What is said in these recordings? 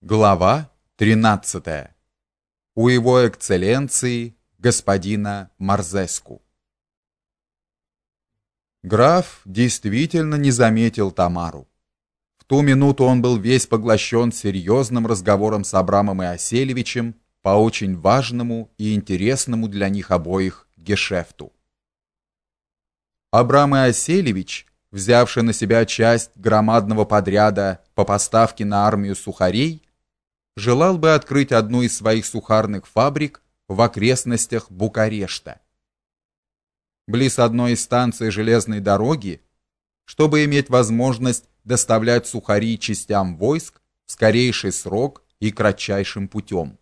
Глава 13. У его экселленции господина Марзеску. Граф действительно не заметил Тамару. В ту минуту он был весь поглощен серьезным разговором с Абрамом Иоселевичем по очень важному и интересному для них обоих гешефту. Абрам Иоселевич, взявший на себя часть громадного подряда по поставке на армию сухарей, желал бы открыть одну из своих сухарных фабрик в окрестностях Букарешта. Близ одной из станций железной дороги, чтобы иметь возможность доставлять сухари частям войск в скорейший срок и кратчайшим путем.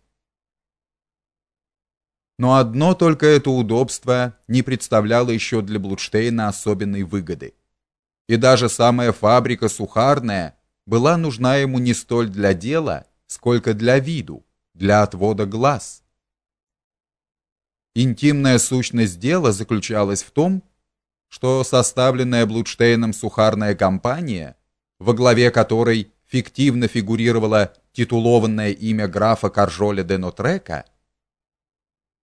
Но одно только это удобство не представляло еще для Блудштейна особенной выгоды. И даже самая фабрика сухарная была нужна ему не столь для дела, сколько для виду, для отвода глаз. Интимная сущность дела заключалась в том, что составленная Блудштейном сухарная компания, во главе которой фиктивно фигурировало титулованное имя графа Каржоля де Нотрека,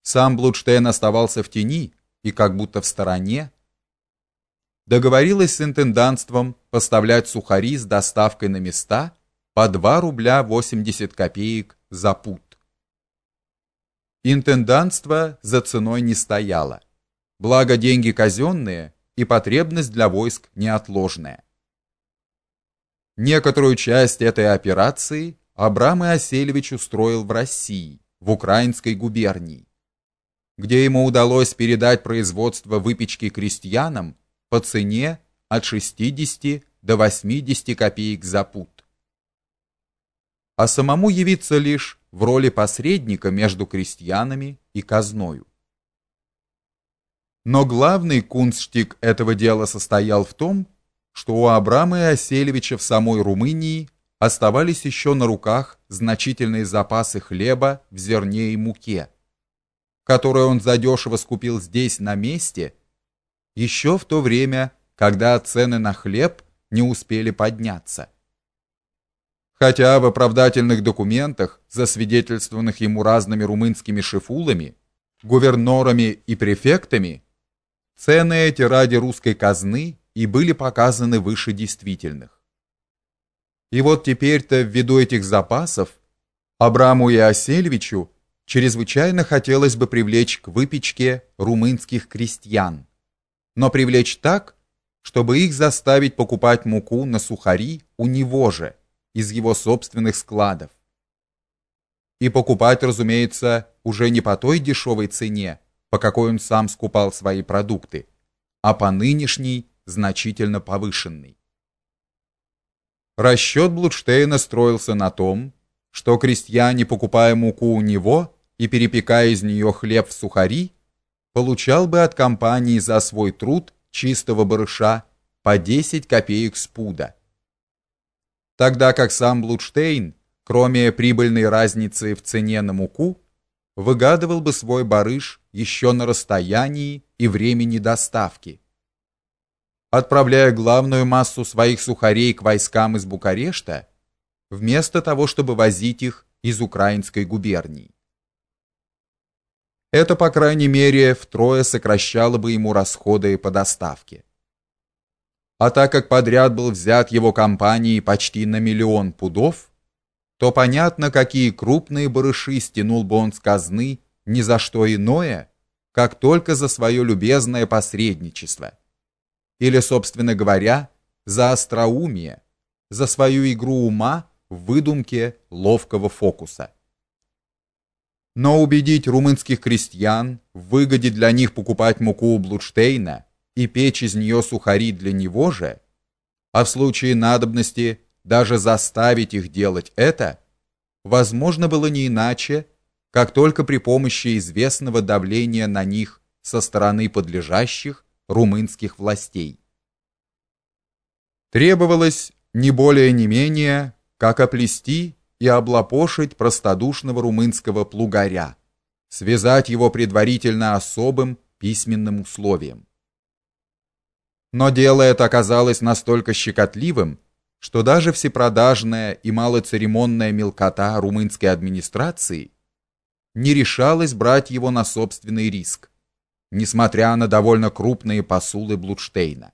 сам Блудштейн оставался в тени и как будто в стороне, договорилась с интендантством поставлять сухари с доставкой на места по 2 рубля 80 копеек за пуд. Интендантство за ценой не стояло. Благо деньги казенные и потребность для войск неотложная. Некоторую часть этой операции Абрам Иоселевич устроил в России, в Украинской губернии, где ему удалось передать производство выпечки крестьянам по цене от 60 до 80 копеек за пуд а самому явиться лишь в роли посредника между крестьянами и казною. Но главный кунстштик этого дела состоял в том, что у Абрама Иоселевича в самой Румынии оставались еще на руках значительные запасы хлеба в зерне и муке, которые он задешево скупил здесь на месте, еще в то время, когда цены на хлеб не успели подняться хотя в оправдательных документах, засвидетельствованных ему разными румынскими шефулами, гувернорами и префектами, цены эти ради русской казны и были показаны выше действительных. И вот теперь-то ввиду этих запасов Абраму Иосельевичу чрезвычайно хотелось бы привлечь к выпечке румынских крестьян, но привлечь так, чтобы их заставить покупать муку на сухари у него же – из его собственных складов. И покупать, разумеется, уже не по той дешевой цене, по какой он сам скупал свои продукты, а по нынешней, значительно повышенной. Расчет Блудштейна строился на том, что крестьяне, покупая муку у него и перепекая из нее хлеб в сухари, получал бы от компании за свой труд чистого барыша по 10 копеек с пуда тогда как сам Блудштейн, кроме прибыльной разницы в цене на муку, выгадывал бы свой барыш еще на расстоянии и времени доставки. Отправляя главную массу своих сухарей к войскам из Букарешта, вместо того, чтобы возить их из украинской губернии. Это, по крайней мере, втрое сокращало бы ему расходы по доставке. А так как подряд был взят его компанией почти на миллион пудов, то понятно, какие крупные барыши стянул бы он с казны ни за что иное, как только за свое любезное посредничество. Или, собственно говоря, за остроумие, за свою игру ума в выдумке ловкого фокуса. Но убедить румынских крестьян в выгоде для них покупать муку у Блудштейна и печь из нее сухари для него же, а в случае надобности даже заставить их делать это, возможно было не иначе, как только при помощи известного давления на них со стороны подлежащих румынских властей. Требовалось не более не менее, как оплести и облапошить простодушного румынского плугаря, связать его предварительно особым письменным условием. Но дело это оказалось настолько щекотливым, что даже всепродажная и малоцеремонная мелкота румынской администрации не решалась брать его на собственный риск, несмотря на довольно крупные посулы Блудштейна.